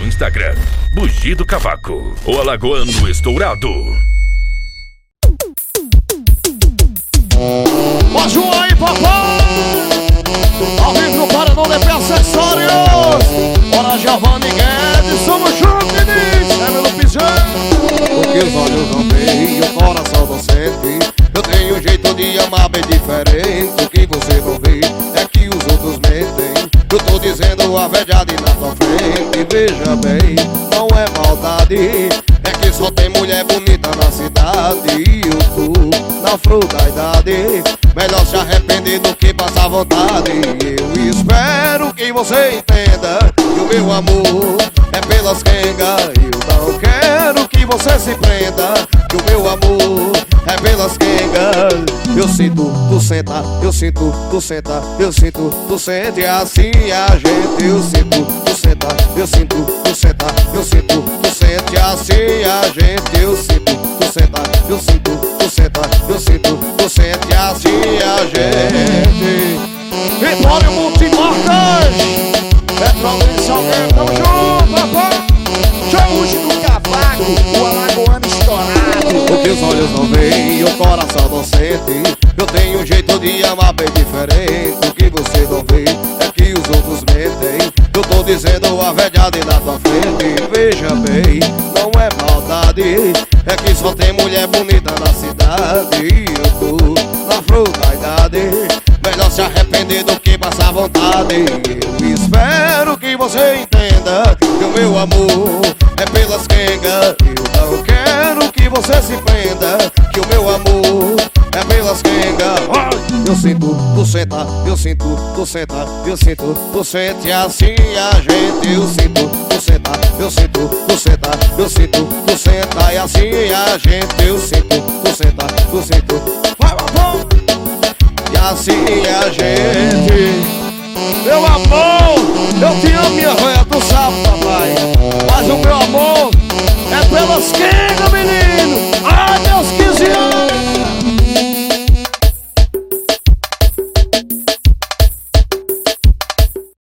no Instagram. Bugido Cavaco, o Alagoano Estourado. Mais um aí, papai! Ao vivo para não DP Acessórios! Bora, Giovanni Guedes, somos juntos, Diniz! É meu pijama! Porque os olhos não veem e o coração não sente Eu tenho um jeito de amar bem diferente O que você não vê Eu tô dizendo a verdade na tua frente Veja bem, não é maldade. É que só tem mulher bonita na cidade E eu tô na flor da idade. Melhor se arrepender do que passar vontade. Eu espero que você entenda Que o meu amor é pelas quengas Eu não quero que você se prenda Eu sinto, tu senta, eu sinto, tu senta Eu sinto, tu sente assim a gente. Eu sinto, tu senta, eu sinto, tu senta Eu sinto, tu sente assim a gente. Eu sinto, tu senta, eu sinto, tu senta Eu sinto, tu sente assim a gente. Vitória Multimarcas! Petrolência alguém, tamo junto, os olhos não veem o coração não sente. Eu tenho um jeito de amar bem diferente. O que você não vê é que os outros mentem. Eu tô dizendo a verdade na tua frente. Veja bem, não é maldade. É que só tem mulher bonita na cidade. E eu tô na flor da idade Melhor se arrepender do que passar vontade. Eu espero que você entenda Que o meu amor é pelas quengas Eu sinto, tu senta, eu sinto, tu senta Eu sinto, tu sente assim a gente Eu sinto, tu senta, eu sinto, tu senta Eu sinto, tu senta e assim a gente Eu sinto, tu senta, tu sinto Vai, papai! e assim a gente Meu amor, eu te amo, minha velha, tu sabe, papai. Mas o meu amor é pelas quentes.